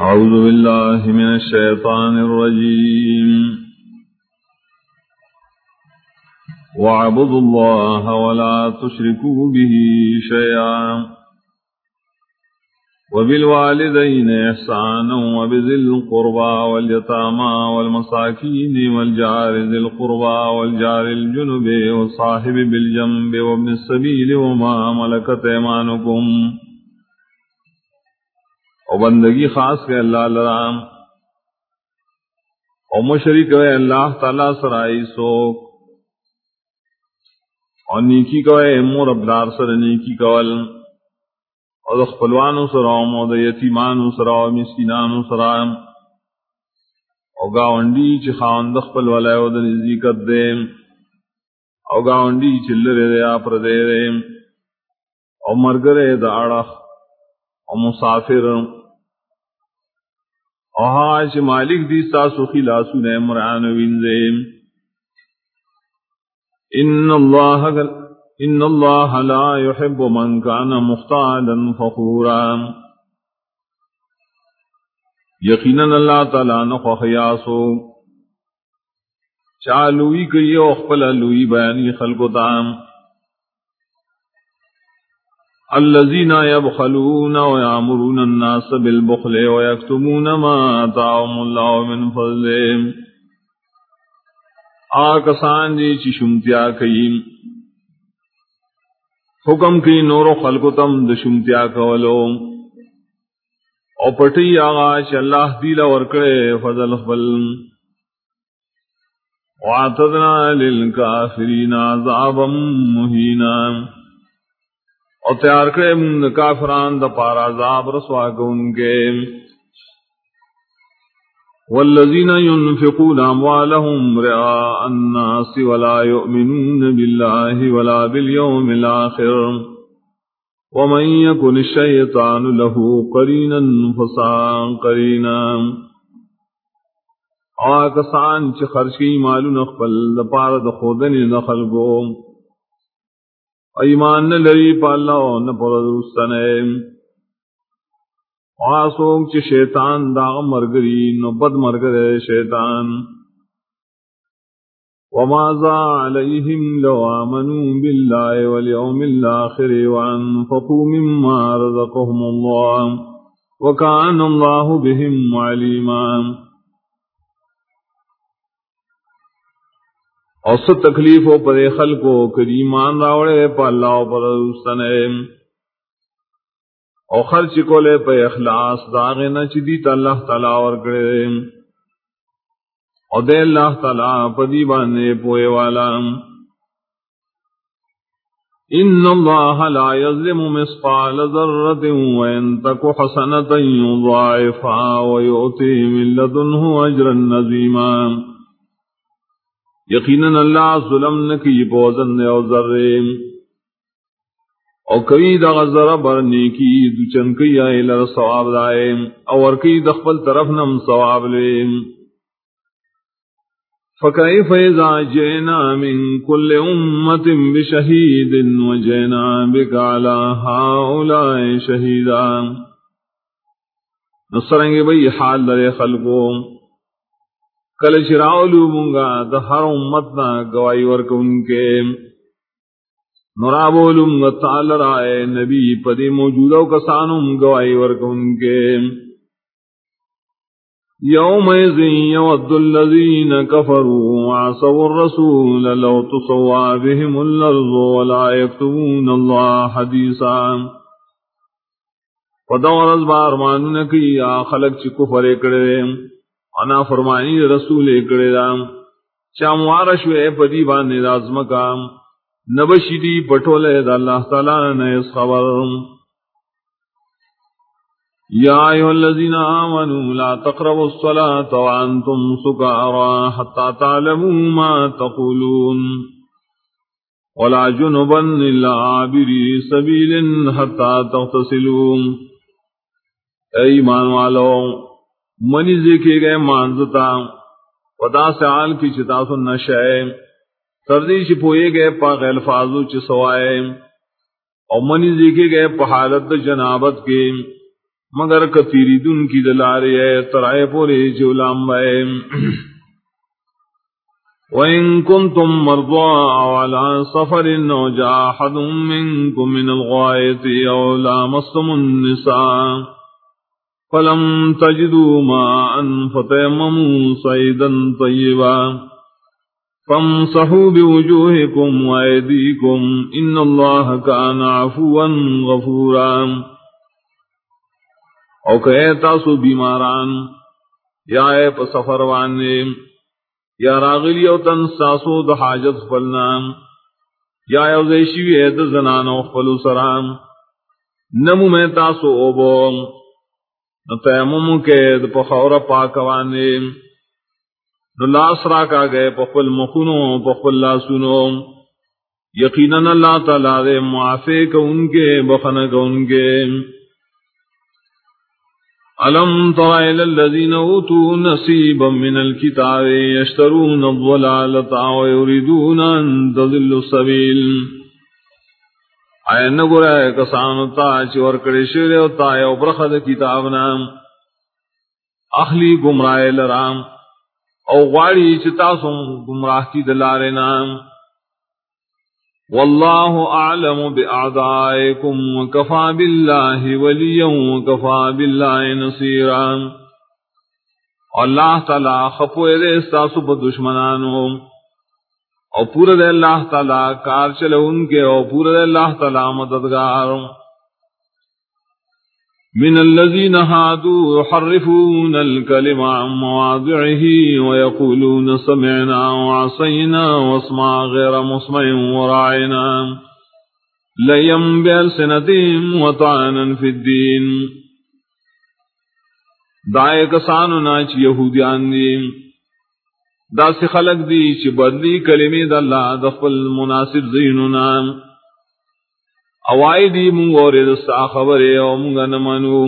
أعوذ بالله من الشيطان الرجيم. واعبدوا الله ولا تشركوا به شيئا. وبالوالدين إحسانا وبذي القربى واليتامى والمساكين والجار ذي القربى والجار الجنب والصاحب بالجنب وابن السبيل وما ملكت ايمانكم او بندگی خاص کے اللہ لرام او مشرک ہے اللہ تعالی سرائی سوک۔ اور نیکی کوئے مور ابلار سر نیکی کول۔ او د خپلوانو سره او د یتیمانو سره او مسکینانو سره او گاونډي چې خاوند خپل ولای او د نزدېکت دې او گاونډي چې لره دې اپر دې او مرګره د اړه او مسافر او ها چې مالک دې تاسو خلاصو نه مران وینځې ان الله ان الله لا يحب من كان مختالا فخورا۔ یقینا اللہ تعالی نہ خیاسو چالوئی کئی او خپل لوئی بیانی خلق تام الذين يبخلون ويعمرون الناس بالبخل ويكتمون ما آتاهم الله من فضله آکسان جی چی شمتیا کئیم حکم کی نور و خلق تم دشمتیا کولو. او پٹی آغا چ اللہ دیلا ورکڑے فضل خبل وعتدنا للکافرین عذابا مہینا او تیار کرے من کافران دا پارا عذاب رسوا گون کے۔ والذین ينفقون اموالهم رعاء الناس ولا يؤمنون بالله ولا باليوم الآخر ومن يكن الشيطان له قرينا فساء قرينا آکسان چی خرشی مالو نخبل دا پار دا خودنی نخل گو ایمان نہ لری پا اللہ نہ پردوستنے واسوک چی شیطان دا مرگری، نو بد مرگر شیطان۔ وماذا علیہم لو آمنوا باللہ والیوم الآخر وانفقوا مما رزقهم اللہ۔ وکان اللہ بهم علیما۔ اور ست تکلیف و پر خلقو کریمان راوڑے پا اللہ پر دوستنے او خرچ کولے پہ اخلاص داغے نہ چدی اللہ تعالی اور کرے۔ او دے اللہ تعالی پدی بانے پوئے والا۔ ان اللہ لا یظلم مثقال ذرة وان تک حسنة يضاعفها ويؤتي من لدنه اجرا نظیما یقینا اللہ ظلم نکی بوزن او ذرے۔ او کئی دا غزر بر نیکی، دو چنکی آئی لر سواب دائے۔ اور کئی دخپل طرف نم سواب لے۔ فکیف اذا جینا من کل امت بشہید و جینا بکالا ہاؤلاء شہیدا نصرنگے بھئی حال در خلقو۔ کل چراولو منگا دا ہر امتنا گوائی ورک ان کے نرابولم تعال رائے نبی پدی موجودہ کسانم گوائی ورک ان کے یوم ایزن یود الذین کفروا وعصوا الرسول لو تصوا بهم الارض ولا يكتبون الله حدیثا۔ پدور از بار مانو نکی یا خلق چی کفر اکڑے انا فرمانی رسول اکڑے دام چاموارش چاموارشوے پدی باندے رازمکام نبشدی پٹولے دا اللہ تعالیٰ نے اس خبر۔ یا ایوہ الذین آمنوا لا تقربوا الصلاة وانتم سکارا حتی تعلموا ما تقولون۔ ولا جنبا الا عابری سبیل حتی تغتسلون۔ اے ایمان والو منی ذکر گئے مانزتا ودا سے آل کی چتا سننا شئے سردی چ پوئے گئے پا غیل فازو چ سوائے۔ او منی دیکھے گئے پا حالت جنابت کے۔ مگر کتیری دن کی دلارے ترائے پورے جو لامبائے وَإِن كُنتُم مَّرْضَىٰ أَوْ عَلَىٰ سَفَرٍ أَوْ جَاءَ أَحَدٌ مِّنكُم مِّنَ الْغَائِطِ أَوْ لَامَسْتُمُ النِّسَاءَ۔ فَلَمْ تَجِدُوا مَاءً فَتَيَمَّمُوا صَعِيدًا طَيِّبًا فَامْسَحُوا بِوُجُوهِكُمْ وَأَيْدِيكُمْ ۗ إِنَّ اللَّهَ كَانَ عَفُوًّا غَفُورًا او کہ تاسو بیماران، یا اے پا سفر وانے، یا راغلی او تن ساسو د حاجت خپلنا، یا او زیشوی اے د زنان او خپلو سرام نمو میں تاسو او بو نو تیممو کے د پخور پاکوانے نو لاس را کا گئے پخل مخونو پخل لاسونو۔ یقیناً اللہ تعالی دے معافی کو ان کے بخن کو ان کے۔ ألم تر إلى الذين أوتوا نصيبا من الكتاب يشترون الضلالة ويريدون أن تضلوا السبيل آیا نگو رہے کسان تا چی ورکڑی شیر و تا یو برخد کتاب نام؟ اخلی گمراہ لرام. او غاڑی چی تاسم گمراہ کی دلار نام. واللہ اعلم باعدائکم وکفا باللہ ولیا وکفا باللہ نصیرا. اللہ تعالی خپوئے دے استاسو پا دشمنانو. او پورا دے اللہ تعالی کار چلے ان کے او پورا دے اللہ تعالی مددگاروں من الذين هادوا يحرفون الكلم عن مواضعه ويقولون سمعنا وعصينا واسمع غير مسمع وراعنا ليم بألسنتهم وطعنا في الدين دائے کسانو ناچ یہودیان دی دا سی خلق دی چی بدلی کلمی دا اللہ دا دخل مناسب زینو اوائی دی مونگ اور دستا خبرے او مونگا نمانو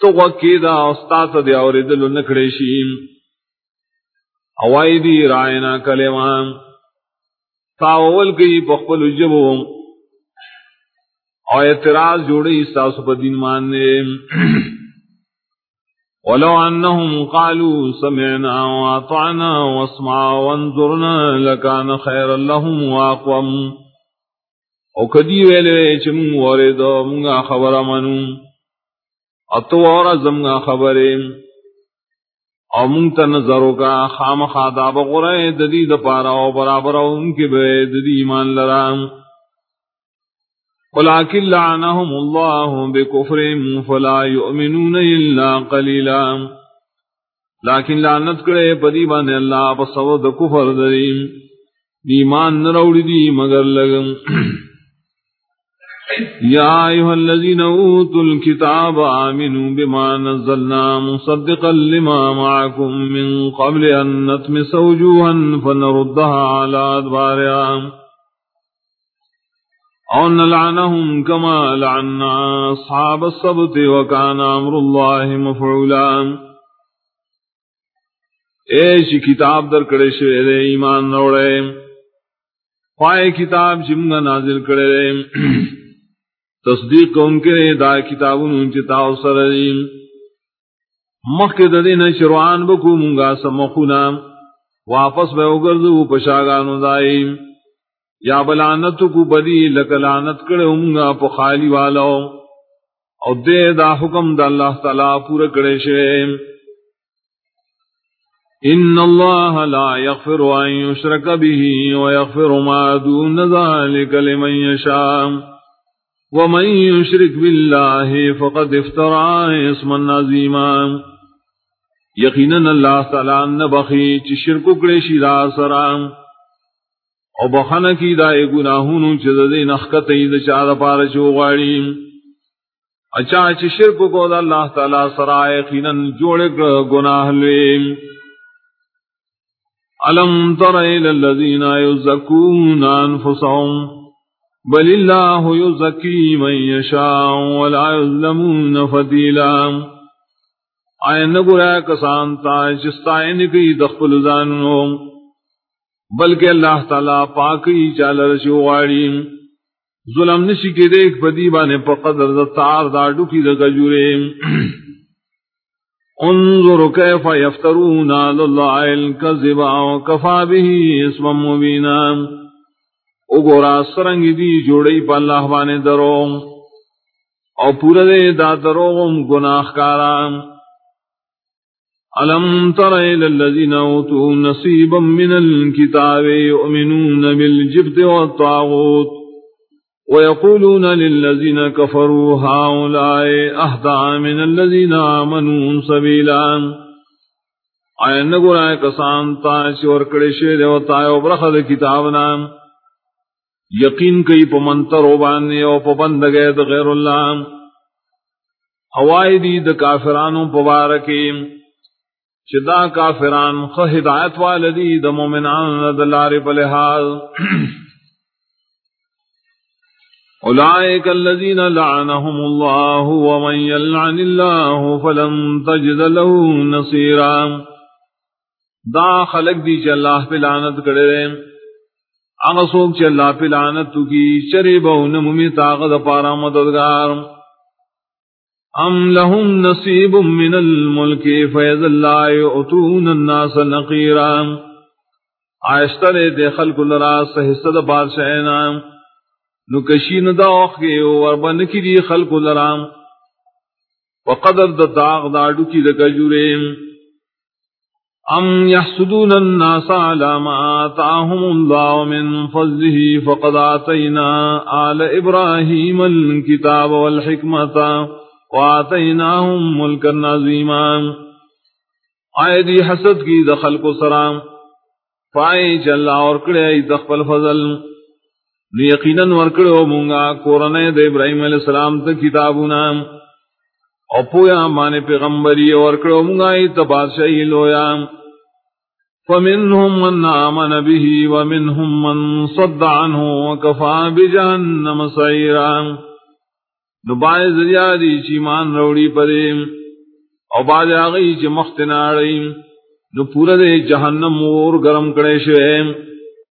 تو غکی دا استاتا دی اور دلو نکڑے شیم اوائی دی رائنا کلمان تاول کی پخپل جبو او اعتراض جوڑی استاسو پا دین ماننے ولو انهم قالوا سمعنا واطعنا واسمع وانظرنا لكان خيرا لهم واقوم. او کدی ویلے چ مون ورے دو مونگا خبر منو اتو اور زمگا خبرے. او مونگ ته نظر کا خام خادا بغره د دې د پارا او برابر او ان کې به د دې ایمان لرام. ولكن لعنهم الله بكفرهم فلا يؤمنون الا قليلا. لیکن لعنت کړي پدی باندې الله په سبب د کفر دریم ایمان نه وروړي دي مگر لګم يا أيها الذين أوتوا الكتاب آمنوا بما نزلنا مصدقا لما معكم من قبل أن نتمس وجوها فنردها على أدبارها أو نلعنهم كما لعنا أصحاب السبت وكان أمر الله مفعولا. ایشی کتاب در کڑے شوئے دے، ایمان روڑے پائے کتاب جی جمگا نازل کڑے دے. تصدیق ان کے دا کتاب انچتا سر مخ کے ددی شروعان بکو منگا سمخونا. واپس بے اگرد پشاگانو دائی. یا بلانت کو بدی لکلانت کڑے منگا پو خالی والا. او دے دا حکم دا اللہ تعالی پورا کڑے شے ان اللہ لا یغفر ان یشرک به ویغفر ما دون ذلك لمن یشاء. ومن يشرك بالله فقد افترى اسما عظيما یقینا اللہ تعالی نے بخی چ شرک کڑے شیرا سرام او بخنه کی دای گناہونو چ دې نخکت ای د چا د پار چو غاړي اچا چ شرک کو د الله تعالی سرا یقینا جوړ گناہ لیم الم تر الى الذين يزكون انفسهم بل اللہ یزکی من یشاء ولا یظلمون فتیلا. آئے نگرہ کسان تا چستائن کی دخل زانو بلکہ اللہ تعالی پاکی چال رشو غاڑی ظلم نشی کے دیکھ پدی بانے پا قدر دا تار دا ڈکی دا گجورے انظر کیف یفترون آل اللہ الكذبا وکفا به اسم مبینا اگورا سرنگ دی جوڑی پا اللہ بانے درو۔ او پورا دے دا دروغم گناہ کارام ألم تر إلى الذين أوتوا نصيبا من الكتاب يؤمنون بالجبت والطاغوت ويقولون للذين كفروا هؤلاء أهدى من الذين آمنوا سبيلا آیا نگو رائے کسان تا چور کڑے شیر و تایو برخد کتابنا یقین کئی پا منتر و بانے و پا بندگے غیر اللہ ہوائی دی دا کافرانوں پا بارکیم چدا کافران خ ہدایت والدی د مومنان دلار بلحال اولئک الذین لعنهم الله ومن يلعن الله فلن تجد له نصيرا دا خلق دی چ اللہ پہ لعنت کرے اغه سوک چ اللہ پہ لعنت کی چرے بو نممی طاقت پارا مددگار۔ ام لهم نصیب من الملک فیض اللہ اتون الناس نقیرا آئشتر دے خلق لرا سحصد بادشاہنا نکشین دا اوخی وربن کی دی خلق لرا وقدر دا داغ دا ڈکی دا کجوریم ام يحسدون الناس على ما آتاهم الله من فضله فقد آتينا آل إبراهيم الكتاب والحكمة۔ واتیناہم ملکا عظیما آئے دی حسد کی دخل کو سرام۔ پائے چلا اور کڑے دخل فضل۔ نو یقیناً ورکڑو مونگا کورنے دے ابراہیم علیہ السلام تا کتابونا۔ او پویا مانے پیغمبری ورکڑو مونگا تبادشاہی لویا۔ فمنهم من آمن به ومنهم من صد عنه وكفى بجهنم سعيرا۔ نو بائے ذریعہ دی چی مان روڑی پدے او باز آگئی چی مخت ناڑی نو پورا دے جہنم اور گرم کڑے شوئے